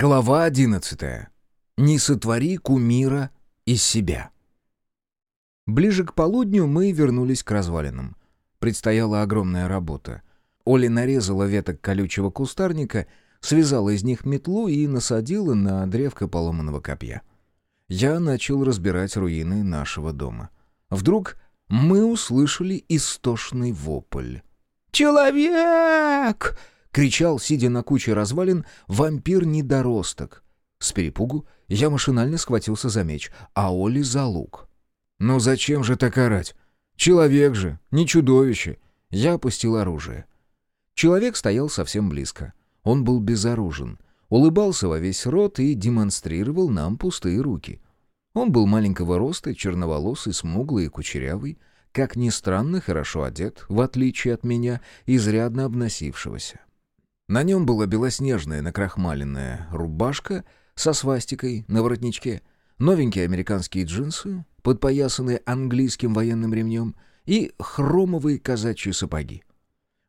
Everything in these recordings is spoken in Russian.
Глава одиннадцатая. Не сотвори кумира из себя. Ближе к полудню мы вернулись к развалинам. Предстояла огромная работа. Оля нарезала веток колючего кустарника, связала из них метлу и насадила на древко поломанного копья. Я начал разбирать руины нашего дома. Вдруг мы услышали истошный вопль. «Человек!» — кричал, сидя на куче развалин, вампир-недоросток. С перепугу я машинально схватился за меч, а Оли за лук. «Ну зачем же так орать? Человек же, не чудовище!» Я опустил оружие. Человек стоял совсем близко. Он был безоружен, улыбался во весь рот и демонстрировал нам пустые руки. Он был маленького роста, черноволосый, смуглый и кучерявый, как ни странно, хорошо одет, в отличие от меня, изрядно обносившегося. На нем была белоснежная накрахмаленная рубашка со свастикой на воротничке, новенькие американские джинсы, подпоясанные английским военным ремнем, и хромовые казачьи сапоги.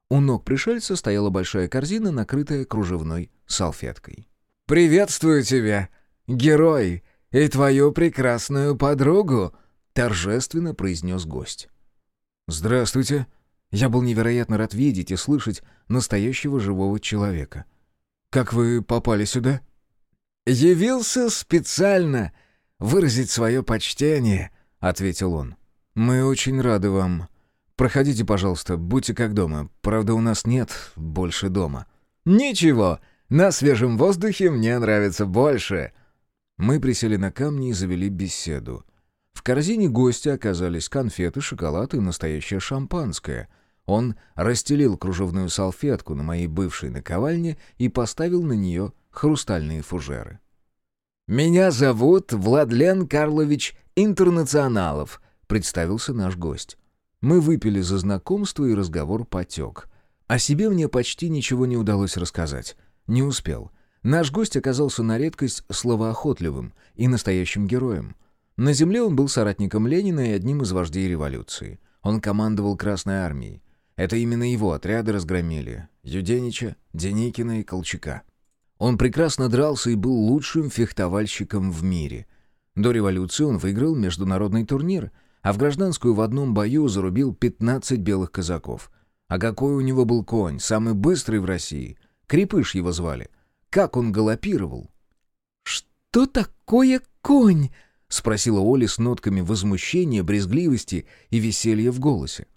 У ног пришельца стояла большая корзина, накрытая кружевной салфеткой. «Приветствую тебя, герой, и твою прекрасную подругу!» — торжественно произнес гость. «Здравствуйте!» Я был невероятно рад видеть и слышать настоящего живого человека. «Как вы попали сюда?» «Явился специально выразить свое почтение», — ответил он. «Мы очень рады вам. Проходите, пожалуйста, будьте как дома. Правда, у нас нет больше дома». «Ничего, на свежем воздухе мне нравится больше». Мы присели на камни и завели беседу. В корзине гостя оказались конфеты, шоколад и настоящее шампанское — он расстелил кружевную салфетку на моей бывшей наковальне и поставил на нее хрустальные фужеры. «Меня зовут Владлен Карлович Интернационалов», — представился наш гость. Мы выпили за знакомство, и разговор потек. О себе мне почти ничего не удалось рассказать. Не успел. Наш гость оказался на редкость словоохотливым и настоящим героем. На земле он был соратником Ленина и одним из вождей революции. Он командовал Красной армией. Это именно его отряды разгромили. Юденича, Деникина и Колчака. Он прекрасно дрался и был лучшим фехтовальщиком в мире. До революции он выиграл международный турнир, а в гражданскую в одном бою зарубил 15 белых казаков. А какой у него был конь, самый быстрый в России. Крепыш его звали. Как он галопировал. «Что такое конь?» — спросила Оля с нотками возмущения, брезгливости и веселья в голосе.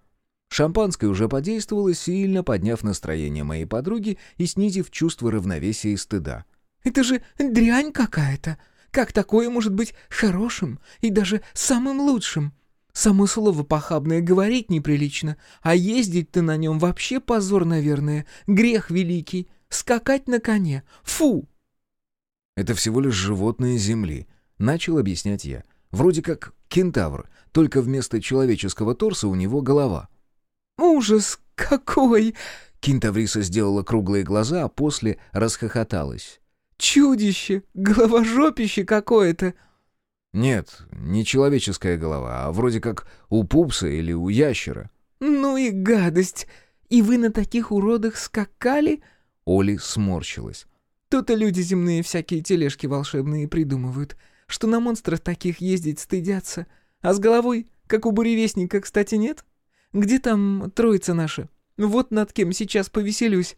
Шампанское уже подействовало, сильно подняв настроение моей подруги и снизив чувство равновесия и стыда. «Это же дрянь какая-то! Как такое может быть хорошим и даже самым лучшим? Само слово похабное говорить неприлично, а ездить-то на нем вообще позор, наверное, грех великий. Скакать на коне. Фу!» «Это всего лишь животные земли», — начал объяснять я. «Вроде как кентавр, только вместо человеческого торса у него голова». «Ужас какой!» Кинтавриса сделала круглые глаза, а после расхохоталась. «Чудище! Головожопище какое-то!» «Нет, не человеческая голова, а вроде как у пупса или у ящера». «Ну и гадость! И вы на таких уродах скакали?» Оли сморщилась. «То-то люди земные всякие тележки волшебные придумывают, что на монстрах таких ездить стыдятся. А с головой, как у буревестника, кстати, нет?» Где там троица наша? Вот над кем сейчас повеселюсь».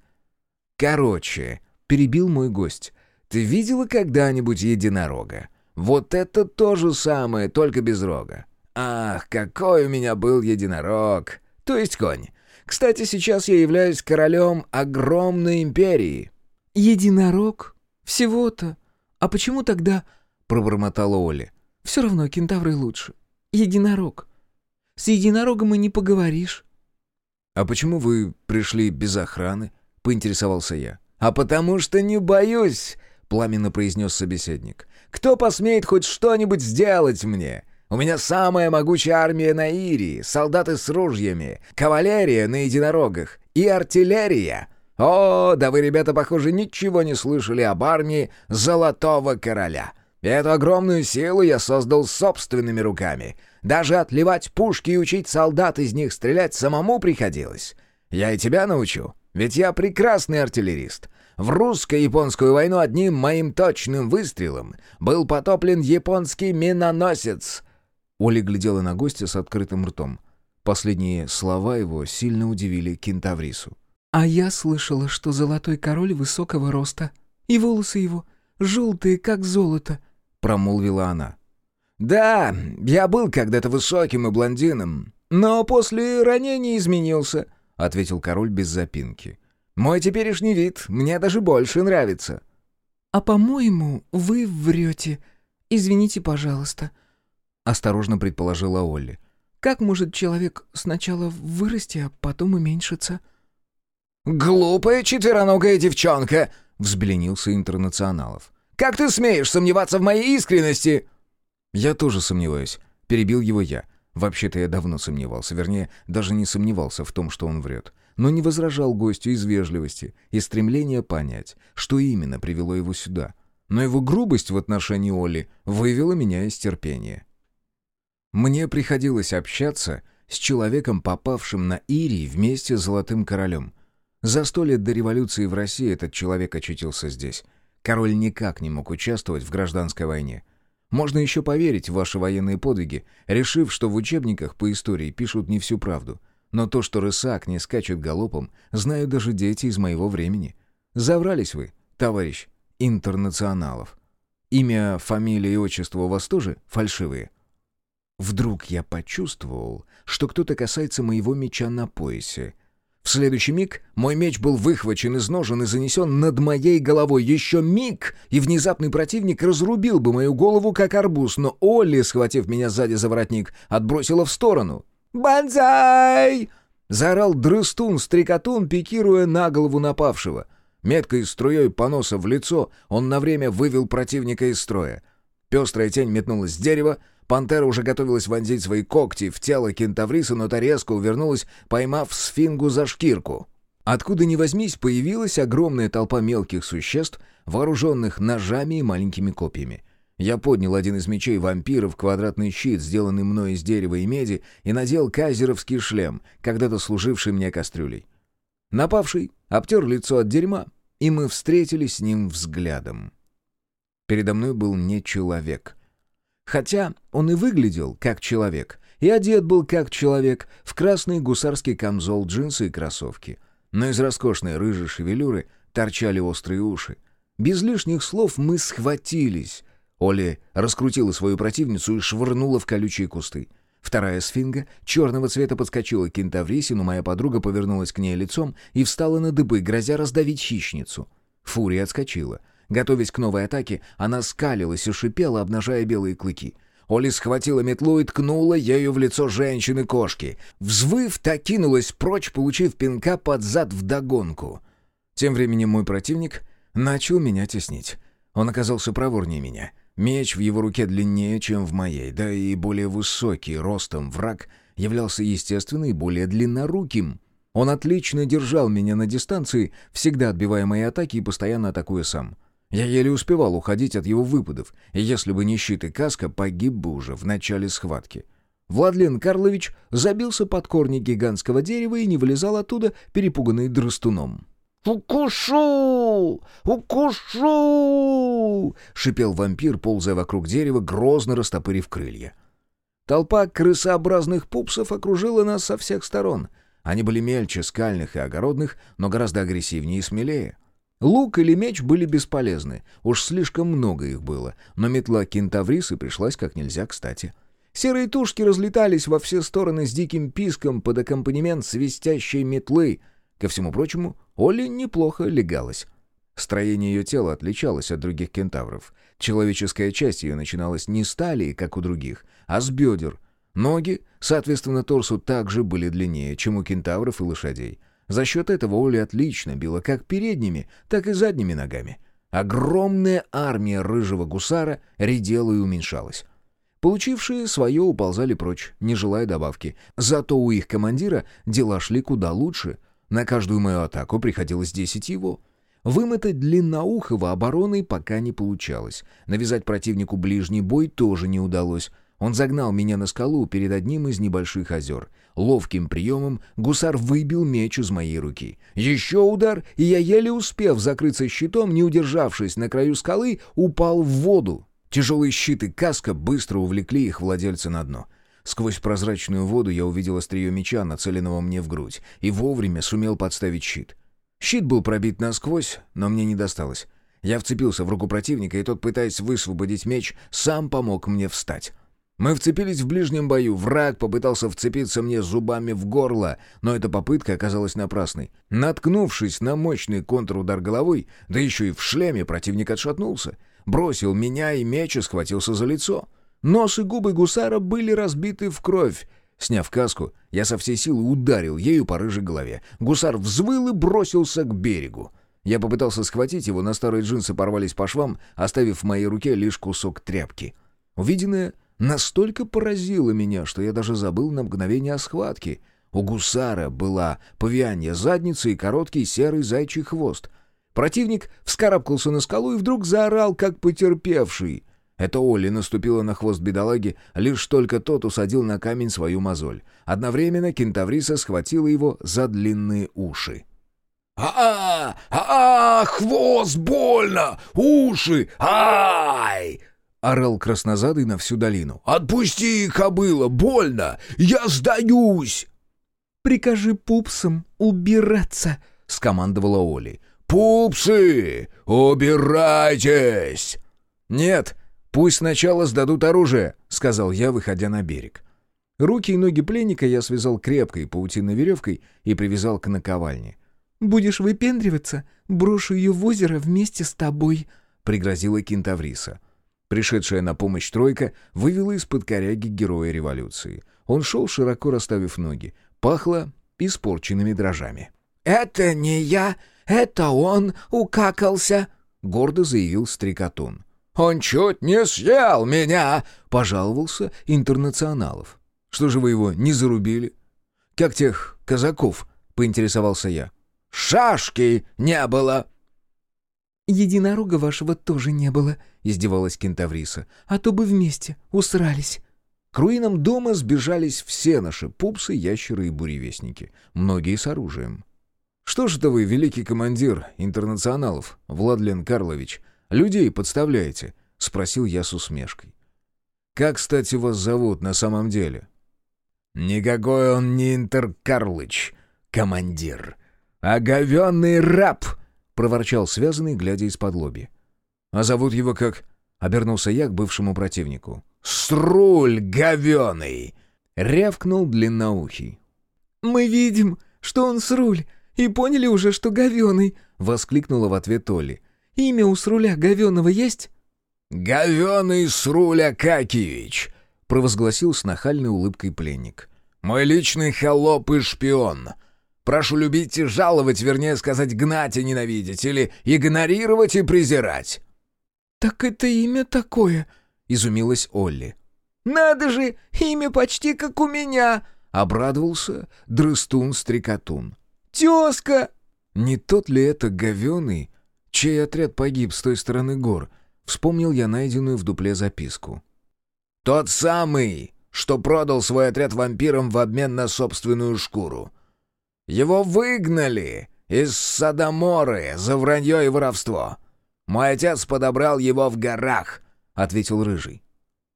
«Короче», — перебил мой гость, — «ты видела когда-нибудь единорога? Вот это то же самое, только без рога. Ах, какой у меня был единорог! То есть конь. Кстати, сейчас я являюсь королем огромной империи». «Единорог? Всего-то? А почему тогда...» — пробормотала Оля. «Все равно кентавры лучше. Единорог. С единорогом и не поговоришь». «А почему вы пришли без охраны?» — поинтересовался я. «А потому что не боюсь», — пламенно произнес собеседник. «Кто посмеет хоть что-нибудь сделать мне? У меня самая могучая армия на Ирии, солдаты с ружьями, кавалерия на единорогах и артиллерия. О, да вы, ребята, похоже, ничего не слышали об армии Золотого Короля. Эту огромную силу я создал собственными руками. Даже отливать пушки и учить солдат из них стрелять самому приходилось. Я и тебя научу. Ведь я прекрасный артиллерист. В русско-японскую войну одним моим точным выстрелом был потоплен японский миноносец». Оля глядела на гостя с открытым ртом. Последние слова его сильно удивили кентаврису. «А я слышала, что золотой король высокого роста, и волосы его желтые, как золото», — промолвила она. «Да, я был когда-то высоким и блондином, но после ранения изменился», — ответил король без запинки. «Мой теперешний вид мне даже больше нравится». «А по-моему, вы врете. Извините, пожалуйста», — осторожно предположила Олли. «Как может человек сначала вырасти, а потом уменьшиться?» «Глупая четвероногая девчонка!» — взбленился Интернационалов. «Как ты смеешь сомневаться в моей искренности?» «Я тоже сомневаюсь», — перебил его я. Вообще-то я давно сомневался, вернее, даже не сомневался в том, что он врет. Но не возражал гостю из вежливости и стремления понять, что именно привело его сюда. Но его грубость в отношении Оли вывела меня из терпения. Мне приходилось общаться с человеком, попавшим на Ирий вместе с Золотым Королем. За сто лет до революции в России этот человек очутился здесь. Король никак не мог участвовать в гражданской войне. Можно еще поверить в ваши военные подвиги, решив, что в учебниках по истории пишут не всю правду. Но то, что рысак не скачет галопом, знают даже дети из моего времени. Заврались вы, товарищ интернационалов. Имя, фамилия и отчество у вас тоже фальшивые? Вдруг я почувствовал, что кто-то касается моего меча на поясе — в следующий миг мой меч был выхвачен из ножен и занесен над моей головой. Еще миг, и внезапный противник разрубил бы мою голову, как арбуз, но Олли, схватив меня сзади за воротник, отбросила в сторону. «Бонзай!» — заорал дрыстун-стрекотун, пикируя на голову напавшего. Меткой струей поноса в лицо он на время вывел противника из строя. Пестрая тень метнулась с дерева, Пантера уже готовилась вонзить свои когти в тело кентавриса, но та резко увернулась, поймав сфингу за шкирку. Откуда ни возьмись, появилась огромная толпа мелких существ, вооруженных ножами и маленькими копьями. Я поднял один из мечей вампиров, квадратный щит, сделанный мной из дерева и меди, и надел казеровский шлем, когда-то служивший мне кастрюлей. Напавший обтер лицо от дерьма, и мы встретились с ним взглядом. Передо мной был не человек — Хотя он и выглядел как человек, и одет был как человек, в красный гусарский камзол, джинсы и кроссовки. Но из роскошной рыжей шевелюры торчали острые уши. Без лишних слов мы схватились. Оля раскрутила свою противницу и швырнула в колючие кусты. Вторая сфинга черного цвета подскочила к кентаврисе, но моя подруга повернулась к ней лицом и встала на дыбы, грозя раздавить хищницу. Фурия отскочила — Готовясь к новой атаке, она скалилась и шипела, обнажая белые клыки. Оли схватила метлу и ткнула ею в лицо женщины-кошки. Взвыв, та кинулась прочь, получив пинка под зад вдогонку. Тем временем мой противник начал меня теснить. Он оказался проворнее меня. Меч в его руке длиннее, чем в моей, да и более высокий ростом враг являлся естественно и более длинноруким. Он отлично держал меня на дистанции, всегда отбивая мои атаки и постоянно атакуя сам. Я еле успевал уходить от его выпадов, и если бы не щит и каска, погиб бы уже в начале схватки. Владлен Карлович забился под корни гигантского дерева и не вылезал оттуда, перепуганный дрыстуном. «Укушу! Укушу!» — шипел вампир, ползая вокруг дерева, грозно растопырив крылья. Толпа крысообразных пупсов окружила нас со всех сторон. Они были мельче скальных и огородных, но гораздо агрессивнее и смелее. Лук или меч были бесполезны, уж слишком много их было, но метла кентаврисы пришлась как нельзя кстати. Серые тушки разлетались во все стороны с диким писком под аккомпанемент свистящей метлы. Ко всему прочему, Олли неплохо легалась. Строение ее тела отличалось от других кентавров. Человеческая часть ее начиналась не с талии, как у других, а с бедер. Ноги, соответственно, торсу также были длиннее, чем у кентавров и лошадей. За счет этого Оля отлично била как передними, так и задними ногами. Огромная армия рыжего гусара редела и уменьшалась. Получившие свое уползали прочь, не желая добавки. Зато у их командира дела шли куда лучше. На каждую мою атаку приходилось десять его. Вымотать длинноухого обороной пока не получалось. Навязать противнику ближний бой тоже не удалось. Он загнал меня на скалу перед одним из небольших озер. Ловким приемом гусар выбил меч из моей руки. Еще удар, и я, еле успев закрыться щитом, не удержавшись на краю скалы, упал в воду. Тяжелые щиты каска быстро увлекли их владельца на дно. Сквозь прозрачную воду я увидел острие меча, нацеленного мне в грудь, и вовремя сумел подставить щит. Щит был пробит насквозь, но мне не досталось. Я вцепился в руку противника, и тот, пытаясь высвободить меч, сам помог мне встать. Мы вцепились в ближнем бою, враг попытался вцепиться мне зубами в горло, но эта попытка оказалась напрасной. Наткнувшись на мощный контрудар головой, да еще и в шлеме, противник отшатнулся, бросил меня и меч и схватился за лицо. Нос и губы гусара были разбиты в кровь. Сняв каску, я со всей силы ударил ею по рыжей голове. Гусар взвыл и бросился к берегу. Я попытался схватить его, но старые джинсы порвались по швам, оставив в моей руке лишь кусок тряпки. Увиденное настолько поразило меня, что я даже забыл на мгновение о схватке. У гусара была повияние задницы и короткий серый зайчий хвост. Противник вскарабкался на скалу и вдруг заорал, как потерпевший. Это Олли наступила на хвост бедолаги, лишь только тот усадил на камень свою мозоль. Одновременно кентавриса схватила его за длинные уши. «А-а! А-а! Хвост! Больно! Уши! Ай!» Орал краснозадый на всю долину. «Отпусти, кобыла! Больно! Я сдаюсь!» «Прикажи пупсам убираться!» — скомандовала Оли. «Пупсы! Убирайтесь!» «Нет, пусть сначала сдадут оружие», — сказал я, выходя на берег. Руки и ноги пленника я связал крепкой паутинной веревкой и привязал к наковальне. «Будешь выпендриваться, брошу ее в озеро вместе с тобой», — пригрозила кентавриса. Пришедшая на помощь тройка вывела из-под коряги героя революции. Он шел, широко расставив ноги. Пахло испорченными дрожжами. «Это не я, это он укакался», — гордо заявил Стрекотун. «Он чуть не съел меня!» — пожаловался интернационалов. «Что же вы его не зарубили?» «Как тех казаков?» — поинтересовался я. «Шашки не было!» «Единорога вашего тоже не было», — издевалась кентавриса. «А то бы вместе усрались». К руинам дома сбежались все наши пупсы, ящеры и буревестники. Многие с оружием. «Что ж это вы, великий командир интернационалов, Владлен Карлович, людей подставляете?» — спросил я с усмешкой. «Как, кстати, вас зовут на самом деле?» «Никакой он не Интеркарлыч, командир, а говенный раб!» — проворчал связанный, глядя из-под лоби. «А зовут его как?» — обернулся я к бывшему противнику. «Сруль говеный!» — рявкнул длинноухий. «Мы видим, что он сруль, и поняли уже, что говеный!» — воскликнула в ответ Толли. «Имя у сруля говеного есть?» «Говеный Сруль Акакиевич!» — провозгласил с нахальной улыбкой пленник. «Мой личный холоп и шпион. Прошу любить и жаловать, вернее сказать, гнать и ненавидеть, или игнорировать и презирать». «Так это имя такое?» — изумилась Олли. «Надо же, имя почти как у меня!» — обрадовался Дрыстун-стрекотун. «Тезка!» «Не тот ли это говеный, чей отряд погиб с той стороны гор?» — вспомнил я найденную в дупле записку. «Тот самый, что продал свой отряд вампирам в обмен на собственную шкуру. Его выгнали из Садоморы за вранье и воровство. Мой отец подобрал его в горах», — ответил Рыжий.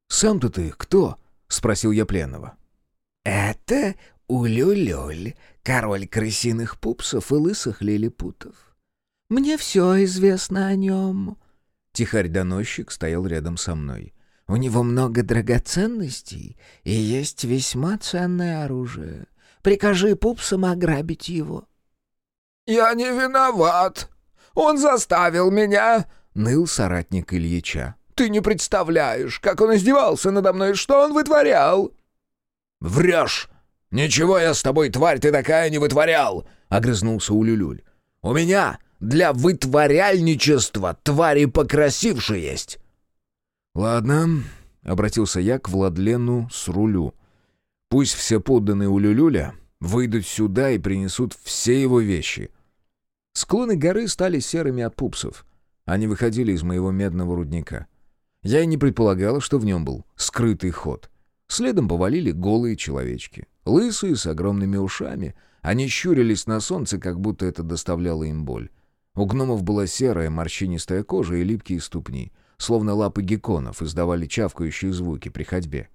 «Сам-то ты кто?» — спросил я пленного. «Это Улюлюль, король крысиных пупсов и лысых лилипутов. Мне все известно о нем». Тихарь-доносчик стоял рядом со мной. «У него много драгоценностей и есть весьма ценное оружие. Прикажи пупсам ограбить его». «Я не виноват. Он заставил меня», — ныл соратник Ильича. «Ты не представляешь, как он издевался надо мной, что он вытворял!» «Врешь! Ничего я с тобой, тварь ты такая, не вытворял!» — огрызнулся Улюлюль. «У меня для вытворяльничества твари покрасивше есть!» «Ладно», — обратился я к Владлену с рулю. Пусть все подданные у Люлюля выйдут сюда и принесут все его вещи. Склоны горы стали серыми от пупсов. Они выходили из моего медного рудника. Я и не предполагал, что в нем был скрытый ход. Следом повалили голые человечки. Лысые, с огромными ушами. Они щурились на солнце, как будто это доставляло им боль. У гномов была серая морщинистая кожа и липкие ступни, словно лапы гекконов издавали чавкающие звуки при ходьбе.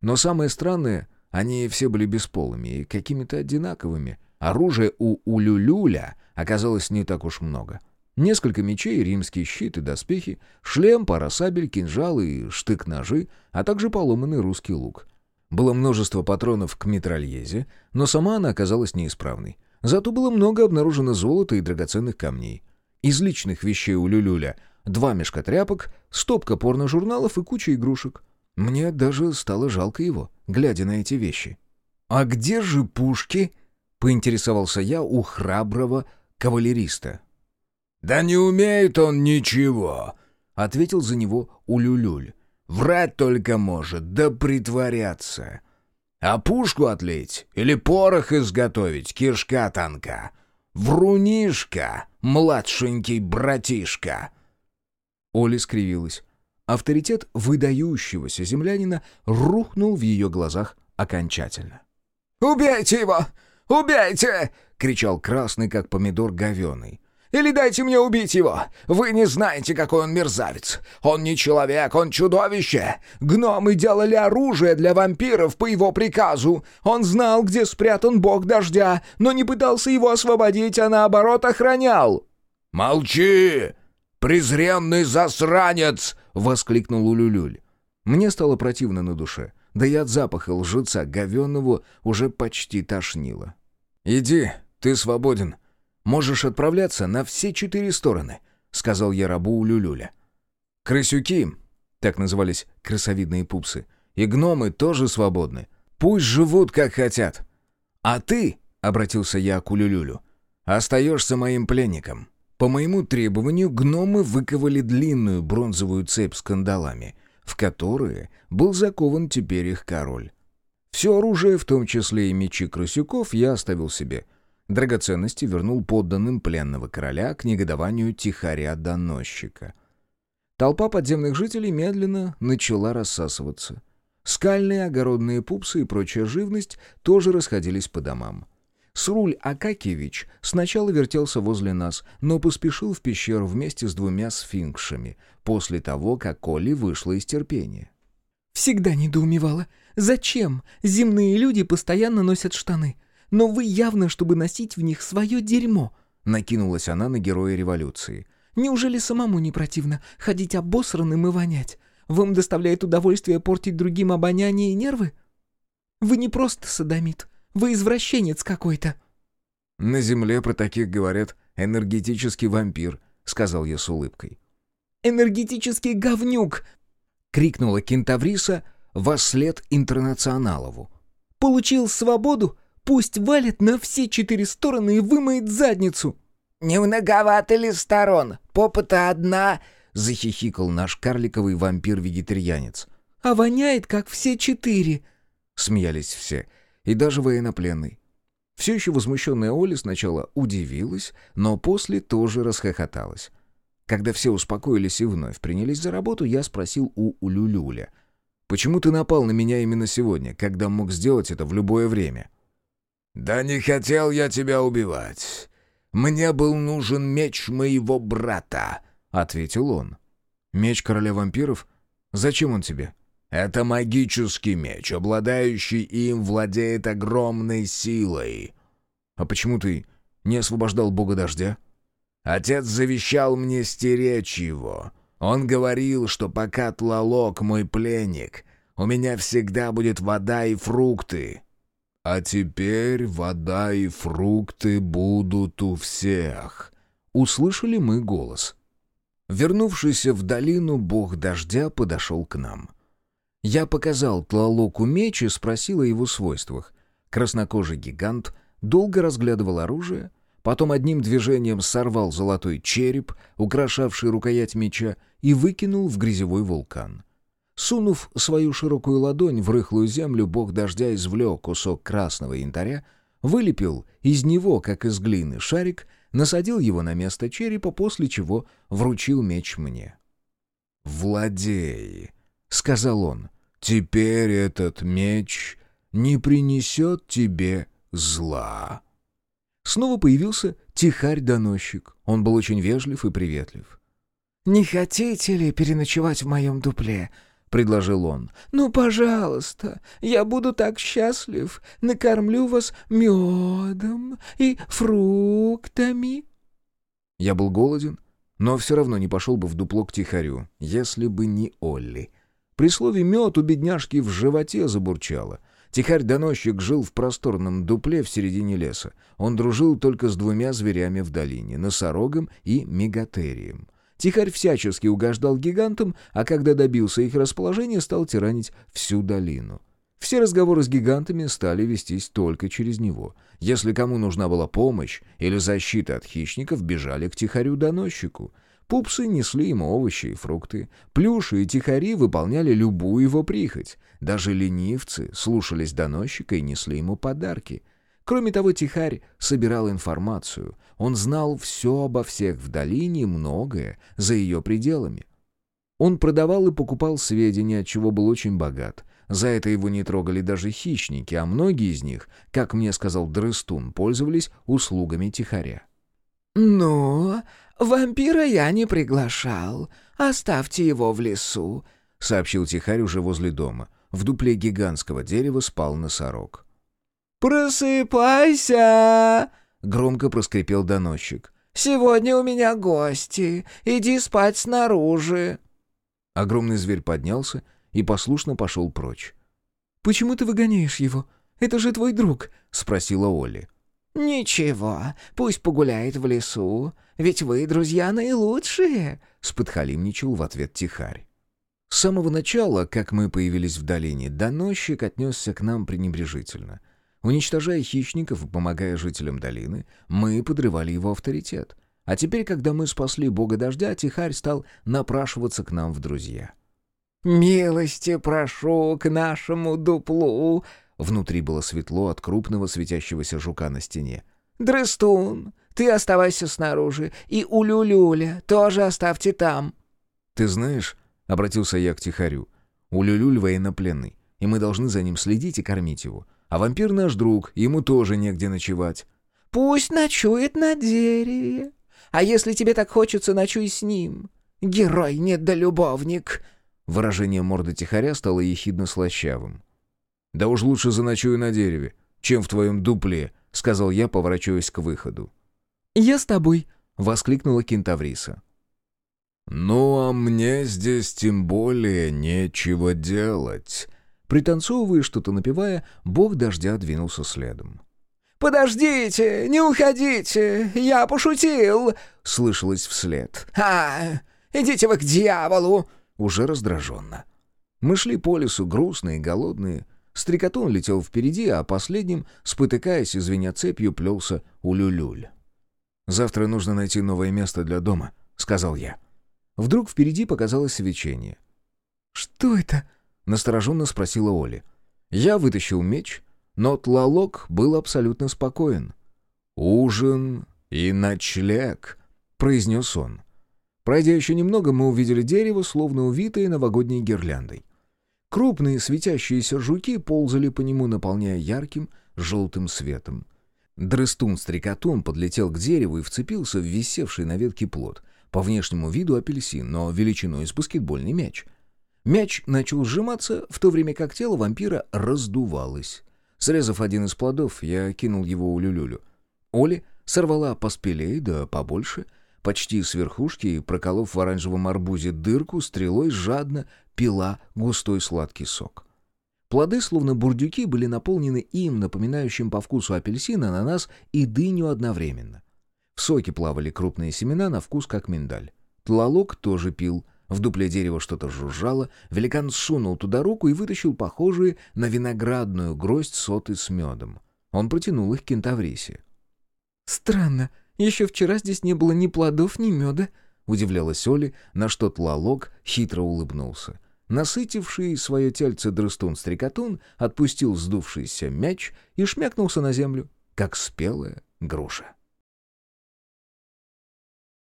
Но самое странное, они все были бесполыми и какими-то одинаковыми. Оружия у Улюлюля оказалось не так уж много. Несколько мечей, римский щит и доспехи, шлем, пара сабель, кинжал и штык-ножи, а также поломанный русский лук. Было множество патронов к митральезе, но сама она оказалась неисправной. Зато было много обнаружено золота и драгоценных камней. Из личных вещей у Люлюля два мешка тряпок, стопка порно-журналов и куча игрушек. Мне даже стало жалко его, глядя на эти вещи. «А где же пушки?» — поинтересовался я у храброго кавалериста. «Да не умеет он ничего», — ответил за него Улюлюль. «Врать только может, да притворяться. А пушку отлить или порох изготовить, кишка танка. Врунишка, младшенький братишка». Оля скривилась. Авторитет выдающегося землянина рухнул в ее глазах окончательно. «Убейте его! Убейте!» — кричал красный, как помидор говеный. Или дайте мне убить его! Вы не знаете, какой он мерзавец! Он не человек, он чудовище! Гномы делали оружие для вампиров по его приказу! Он знал, где спрятан бог дождя, но не пытался его освободить, а наоборот охранял!» «Молчи! Презренный засранец!» — воскликнул Улюлюль. Мне стало противно на душе, да и от запаха лжеца говенного уже почти тошнило. «Иди, ты свободен», Можешь отправляться на все четыре стороны», — сказал я рабу Люлюля. «Крысюки», — так назывались крысовидные пупсы, «и гномы тоже свободны. Пусть живут, как хотят. А ты, — обратился я к Улюлюлю, — остаешься моим пленником». По моему требованию гномы выковали длинную бронзовую цепь с кандалами, в которые был закован теперь их король. Все оружие, в том числе и мечи крысюков, я оставил себе — Драгоценности вернул подданным пленного короля к негодованию тихаря-доносчика. Толпа подземных жителей медленно начала рассасываться. Скальные, огородные пупсы и прочая живность тоже расходились по домам. Сруль Акакевич сначала вертелся возле нас, но поспешил в пещеру вместе с двумя сфинкшами, после того, как Колли вышла из терпения. «Всегда недоумевала, зачем земные люди постоянно носят штаны? но вы явно, чтобы носить в них свое дерьмо», — накинулась она на героя революции. «Неужели самому не противно ходить обосранным и вонять? Вам доставляет удовольствие портить другим обоняние и нервы? Вы не просто садомит, вы извращенец какой-то». «На земле про таких говорят энергетический вампир», — сказал я с улыбкой. «Энергетический говнюк!» — крикнула кентавриса во след интернационалову. «Получил свободу, Пусть валит на все четыре стороны и вымоет задницу!» «Не многовато ли сторон? Попа-то одна!» — захихикал наш карликовый вампир-вегетарианец. «А воняет, как все четыре!» — смеялись все, и даже военнопленный. Все еще возмущенная Оля сначала удивилась, но после тоже расхохоталась. Когда все успокоились и вновь принялись за работу, я спросил у Улюлюля. «Почему ты напал на меня именно сегодня, когда мог сделать это в любое время?» «Да не хотел я тебя убивать. Мне был нужен меч моего брата», — ответил он. «Меч короля вампиров? Зачем он тебе?» «Это магический меч. Обладающий им владеет огромной силой». «А почему ты не освобождал бога дождя?» «Отец завещал мне стеречь его. Он говорил, что пока Тлалок мой пленник, у меня всегда будет вода и фрукты». «А теперь вода и фрукты будут у всех», — услышали мы голос. Вернувшийся в долину бог дождя подошел к нам. Я показал Тлалоку меч и спросил о его свойствах. Краснокожий гигант долго разглядывал оружие, потом одним движением сорвал золотой череп, украшавший рукоять меча, и выкинул в грязевой вулкан. Сунув свою широкую ладонь в рыхлую землю, бог дождя извлек кусок красного янтаря, вылепил из него, как из глины, шарик, насадил его на место черепа, после чего вручил меч мне. «Владей», — сказал он, — Теперь этот меч не принесет тебе зла». Снова появился тихарь-доносчик. Он был очень вежлив и приветлив. «Не хотите ли переночевать в моем дупле?» — предложил он. «Ну, пожалуйста, я буду так счастлив. Накормлю вас медом и фруктами». Я был голоден, но все равно не пошел бы в дупло к тихарю, если бы не Олли. При слове «мед» у бедняжки в животе забурчало — Тихарь-доносчик жил в просторном дупле в середине леса. Он дружил только с двумя зверями в долине — носорогом и мегатерием. Тихарь всячески угождал гигантам, а когда добился их расположения, стал тиранить всю долину. Все разговоры с гигантами стали вестись только через него. Если кому нужна была помощь или защита от хищников, бежали к тихарю-доносчику. Пупсы несли ему овощи и фрукты. Плюши и тихари выполняли любую его прихоть. Даже ленивцы слушались доносчика и несли ему подарки. Кроме того, Тихарь собирал информацию. Он знал все обо всех в долине и многое за ее пределами. Он продавал и покупал сведения, от чего был очень богат. За это его не трогали даже хищники, а многие из них, как мне сказал Дрыстун, пользовались услугами Тихаря. «Ну, вампира я не приглашал. Оставьте его в лесу», — сообщил Тихарь уже возле дома. В дупле гигантского дерева спал носорог. «Просыпайся!» — громко проскрипел доносчик. «Сегодня у меня гости. Иди спать снаружи». Огромный зверь поднялся и послушно пошел прочь. «Почему ты выгоняешь его? Это же твой друг», — спросила Олли. «Ничего, пусть погуляет в лесу, ведь вы, друзья, наилучшие», — сподхалимничал в ответ Тихарь. С самого начала, как мы появились в долине, доносчик отнесся к нам пренебрежительно. Уничтожая хищников и помогая жителям долины, мы подрывали его авторитет. А теперь, когда мы спасли бога дождя, Тихарь стал напрашиваться к нам в друзья. «Милости прошу к нашему дуплу!» Внутри было светло от крупного светящегося жука на стене. «Дрыстун, ты оставайся снаружи, и Улюлюля тоже оставьте там». «Ты знаешь, — обратился я к Тихарю. «У Люлюль военнопленный, и мы должны за ним следить и кормить его. А вампир наш друг, ему тоже негде ночевать». «Пусть ночует на дереве. А если тебе так хочется, ночуй с ним. Герой недолюбовник». Выражение морды Тихаря стало ехидно-слащавым. «Да уж лучше заночую на дереве, чем в твоем дупле», — сказал я, поворачиваясь к выходу. «Я с тобой», — воскликнула кентавриса. «Ну, а мне здесь тем более нечего делать». Пританцовывая что-то напевая, бог дождя двинулся следом. «Подождите, не уходите, я пошутил!» — слышалось вслед. «А, идите вы к дьяволу!» — уже раздраженно. Мы шли по лесу, грустные, голодные. Стрекотун летел впереди, а последним, спотыкаясь и звеня цепью, плелся улюлюль. «Завтра нужно найти новое место для дома», — сказал я. Вдруг впереди показалось свечение. «Что это?» — настороженно спросила Оля. Я вытащил меч, но Тлалок был абсолютно спокоен. «Ужин и ночлег», — произнес он. Пройдя еще немного, мы увидели дерево, словно увитое новогодней гирляндой. Крупные светящиеся жуки ползали по нему, наполняя ярким желтым светом. Дрыстун-стрекотун подлетел к дереву и вцепился в висевший на ветке плод — по внешнему виду апельсин, но величиной с баскетбольный мяч. Мяч начал сжиматься, в то время как тело вампира раздувалось. Срезав один из плодов, я кинул его у Люлюлю. Оли сорвала поспелей, да побольше, почти с верхушки, и, проколов в оранжевом арбузе дырку, стрелой жадно пила густой сладкий сок. Плоды, словно бурдюки, были наполнены им, напоминающим по вкусу апельсин, ананас и дыню одновременно. В соке плавали крупные семена на вкус как миндаль. Тлалок тоже пил. В дупле дерева что-то жужжало. Великан сунул туда руку и вытащил похожие на виноградную гроздь соты с медом. Он протянул их кентаврисе. «Странно. Еще вчера здесь не было ни плодов, ни меда», — удивлялась Оли, на что Тлалок хитро улыбнулся. Насытивший свое тельце дрыстун-стрекотун отпустил сдувшийся мяч и шмякнулся на землю, как спелая груша.